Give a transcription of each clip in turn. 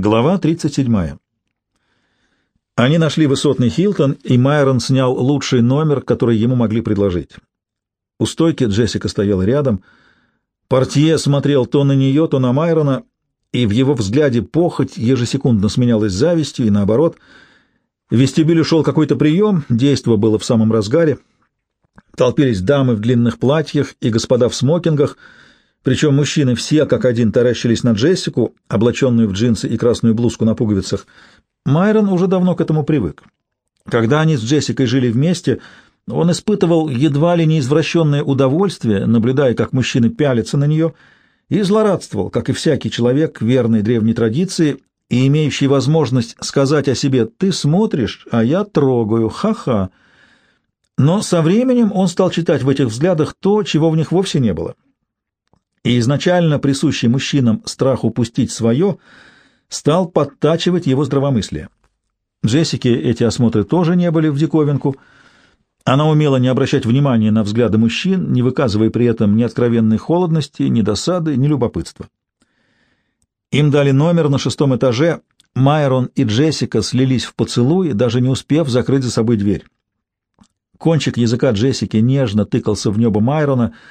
Глава 37. Они нашли высотный Хилтон, и Майрон снял лучший номер, который ему могли предложить. У стойки Джессика стояла рядом. Портье смотрел то на нее, то на Майрона, и в его взгляде похоть ежесекундно сменялась завистью и наоборот. В вестибюле шел какой-то прием, действо было в самом разгаре. Толпились дамы в длинных платьях и господа в смокингах — причем мужчины все как один таращились на Джессику, облаченную в джинсы и красную блузку на пуговицах. Майрон уже давно к этому привык. Когда они с Джессикой жили вместе, он испытывал едва ли не извращенное удовольствие, наблюдая, как мужчины пялятся на нее, и злорадствовал, как и всякий человек верной древней традиции и имеющий возможность сказать о себе «ты смотришь, а я трогаю, ха-ха». Но со временем он стал читать в этих взглядах то, чего в них вовсе не было — и изначально присущий мужчинам страх упустить свое стал подтачивать его здравомыслие. Джессике эти осмотры тоже не были в диковинку. Она умела не обращать внимания на взгляды мужчин, не выказывая при этом ни откровенной холодности, ни досады, ни любопытства. Им дали номер на шестом этаже. Майрон и Джессика слились в поцелуй, даже не успев закрыть за собой дверь. Кончик языка Джессики нежно тыкался в небо Майрона —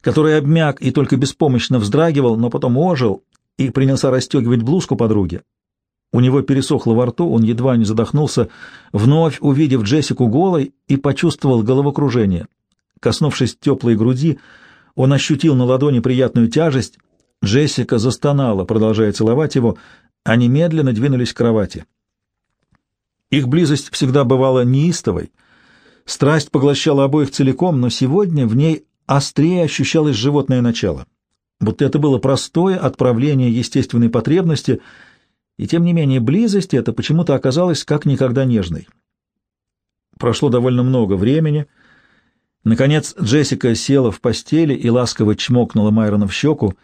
который обмяк и только беспомощно вздрагивал, но потом ожил и принялся расстегивать блузку подруги. У него пересохло во рту, он едва не задохнулся, вновь увидев Джессику голой и почувствовал головокружение. Коснувшись теплой груди, он ощутил на ладони приятную тяжесть. Джессика застонала, продолжая целовать его. Они медленно двинулись к кровати. Их близость всегда бывала неистовой. Страсть поглощала обоих целиком, но сегодня в ней острее ощущалось животное начало. Будто это было простое отправление естественной потребности, и тем не менее близость эта почему-то оказалась как никогда нежной. Прошло довольно много времени. Наконец Джессика села в постели и ласково чмокнула Майрона в щеку.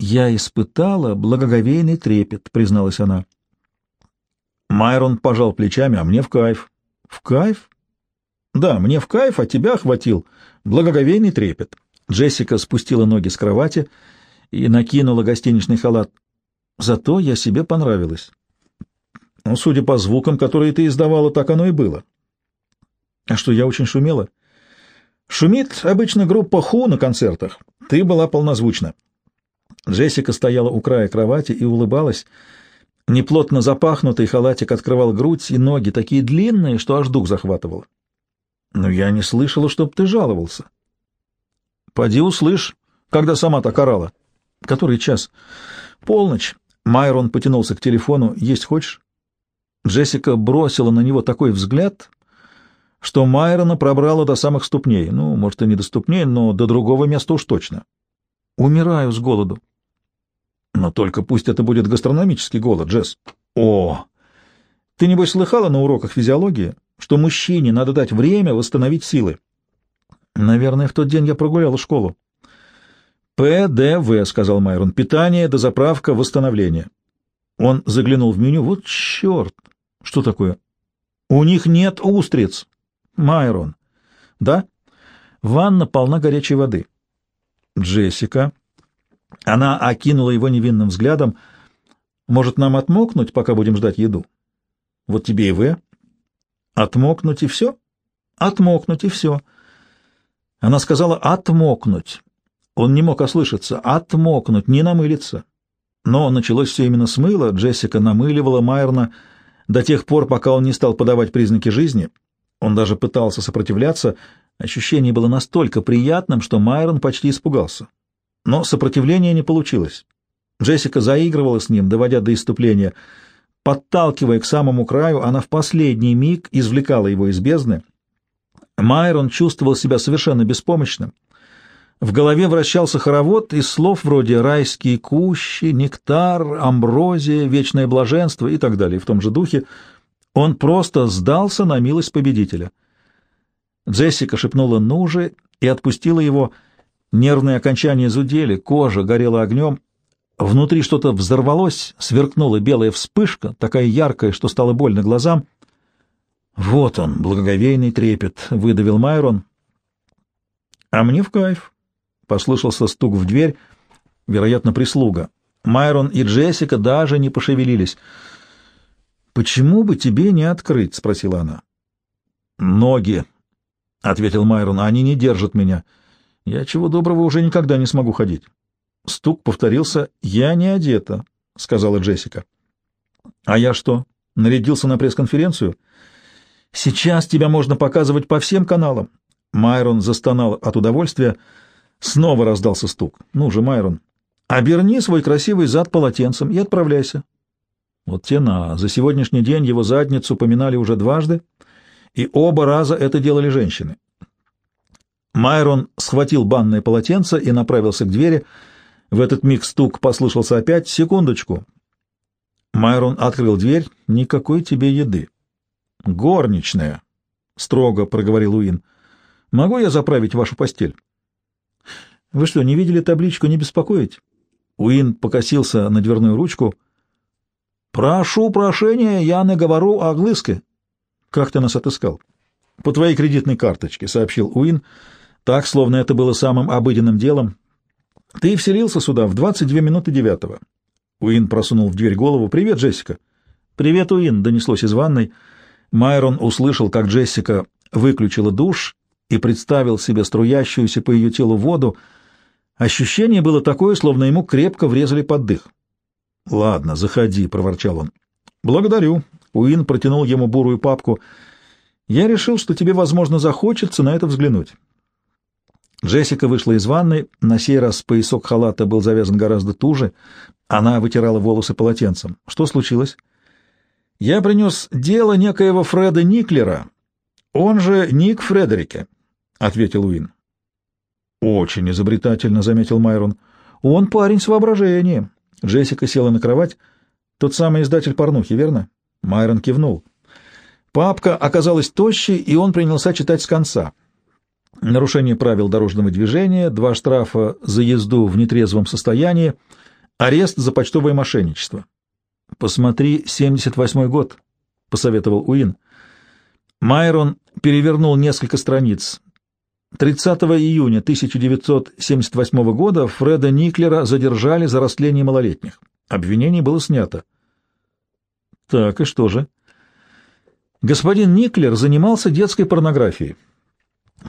«Я испытала благоговейный трепет», — призналась она. Майрон пожал плечами, а мне в кайф. «В кайф?» «Да, мне в кайф, а тебя охватил Благоговейный трепет. Джессика спустила ноги с кровати и накинула гостиничный халат. Зато я себе понравилась. Ну, судя по звукам, которые ты издавала, так оно и было. А что, я очень шумела? Шумит обычно группа Ху на концертах. Ты была полнозвучна. Джессика стояла у края кровати и улыбалась. Неплотно запахнутый халатик открывал грудь и ноги, такие длинные, что аж дух захватывал. Но я не слышала, чтоб ты жаловался. Поди услышь, когда сама так орала. Который час? Полночь. Майрон потянулся к телефону. Есть хочешь? Джессика бросила на него такой взгляд, что Майрона пробрала до самых ступней. Ну, может, и не до ступней, но до другого места уж точно. Умираю с голоду. Но только пусть это будет гастрономический голод, Джесс. О! Ты, небось, слыхала на уроках физиологии? Что мужчине надо дать время восстановить силы. Наверное, в тот день я прогуляла школу. ПДВ, сказал Майрон, питание, дозаправка, восстановление. Он заглянул в меню. Вот черт! Что такое? У них нет устриц. Майрон. Да? Ванна полна горячей воды. Джессика. Она окинула его невинным взглядом. Может, нам отмокнуть, пока будем ждать еду? Вот тебе и В. Отмокнуть и все? Отмокнуть и все. Она сказала «отмокнуть». Он не мог ослышаться. «Отмокнуть», не намылиться. Но началось все именно с мыла. Джессика намыливала Майерна до тех пор, пока он не стал подавать признаки жизни. Он даже пытался сопротивляться. Ощущение было настолько приятным, что Майрон почти испугался. Но сопротивления не получилось. Джессика заигрывала с ним, доводя до иступления — Подталкивая к самому краю, она в последний миг извлекала его из бездны. Майрон чувствовал себя совершенно беспомощным. В голове вращался хоровод из слов вроде «райские кущи», «нектар», «амброзия», «вечное блаженство» и так далее в том же духе. Он просто сдался на милость победителя. Джессика шепнула «ну же» и отпустила его. Нервные окончания зудели, кожа горела огнем. Внутри что-то взорвалось, сверкнула белая вспышка, такая яркая, что стало больно глазам. «Вот он, благоговейный трепет», — выдавил Майрон. «А мне в кайф», — послышался стук в дверь, вероятно, прислуга. Майрон и Джессика даже не пошевелились. «Почему бы тебе не открыть?» — спросила она. «Ноги», — ответил Майрон, — «они не держат меня. Я чего доброго уже никогда не смогу ходить». Стук повторился. «Я не одета», — сказала Джессика. «А я что, нарядился на пресс-конференцию?» «Сейчас тебя можно показывать по всем каналам». Майрон застонал от удовольствия. Снова раздался стук. «Ну же, Майрон, оберни свой красивый зад полотенцем и отправляйся». Вот тена. За сегодняшний день его задницу поминали уже дважды, и оба раза это делали женщины. Майрон схватил банное полотенце и направился к двери. В этот миг стук послышался опять. «Секундочку». Майрон открыл дверь. «Никакой тебе еды». «Горничная», — строго проговорил Уин. «Могу я заправить вашу постель?» «Вы что, не видели табличку «Не беспокоить»?» Уин покосился на дверную ручку. «Прошу прощения, я не говорю о глыске». «Как ты нас отыскал?» «По твоей кредитной карточке», — сообщил Уин, так, словно это было самым обыденным делом. «Ты вселился сюда в 22 минуты девятого». Уин просунул в дверь голову. «Привет, Джессика». «Привет, Уин», — донеслось из ванной. Майрон услышал, как Джессика выключила душ и представил себе струящуюся по ее телу воду. Ощущение было такое, словно ему крепко врезали под дых. «Ладно, заходи», — проворчал он. «Благодарю». Уин протянул ему бурую папку. «Я решил, что тебе, возможно, захочется на это взглянуть». Джессика вышла из ванной, на сей раз поясок халата был завязан гораздо туже, она вытирала волосы полотенцем. «Что случилось?» «Я принес дело некоего Фреда Никлера, он же Ник Фредерике», — ответил Уин. «Очень изобретательно», — заметил Майрон. «Он парень с воображением». Джессика села на кровать. «Тот самый издатель порнухи, верно?» Майрон кивнул. Папка оказалась тощей, и он принялся читать с конца. Нарушение правил дорожного движения, два штрафа за езду в нетрезвом состоянии, арест за почтовое мошенничество. «Посмотри, 78-й год», — посоветовал Уин. Майрон перевернул несколько страниц. 30 июня 1978 года Фреда Никлера задержали за растление малолетних. Обвинение было снято. Так, и что же? Господин Никлер занимался детской порнографией.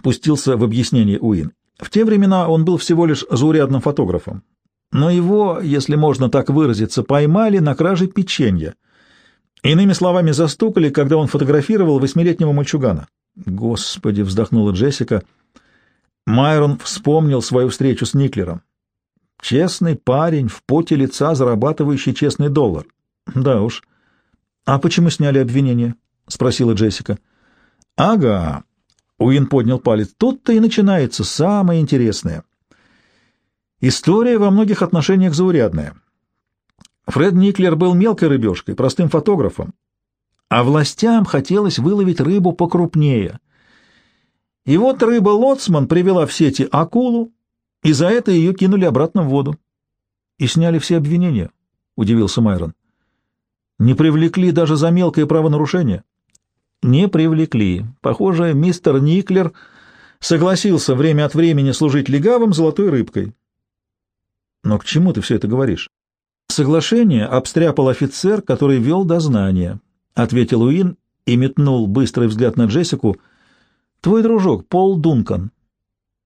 Пустился в объяснение Уин. В те времена он был всего лишь заурядным фотографом. Но его, если можно так выразиться, поймали на краже печенья. Иными словами, застукали, когда он фотографировал восьмилетнего мальчугана. «Господи!» — вздохнула Джессика — Майрон вспомнил свою встречу с Никлером. Честный парень, в поте лица зарабатывающий честный доллар. Да уж. А почему сняли обвинение? спросила Джессика. Ага. Уин поднял палец. Тут-то и начинается самое интересное. История во многих отношениях заурядная. Фред Никлер был мелкой рыбешкой, простым фотографом, а властям хотелось выловить рыбу покрупнее — и вот рыба-лоцман привела в сети акулу, и за это ее кинули обратно в воду. И сняли все обвинения, — удивился Майрон. Не привлекли даже за мелкое правонарушение? Не привлекли. Похоже, мистер Никлер согласился время от времени служить легавым золотой рыбкой. Но к чему ты все это говоришь? Соглашение обстряпал офицер, который вел дознание, — ответил Уин и метнул быстрый взгляд на Джессику — Твой дружок, Пол Дункан.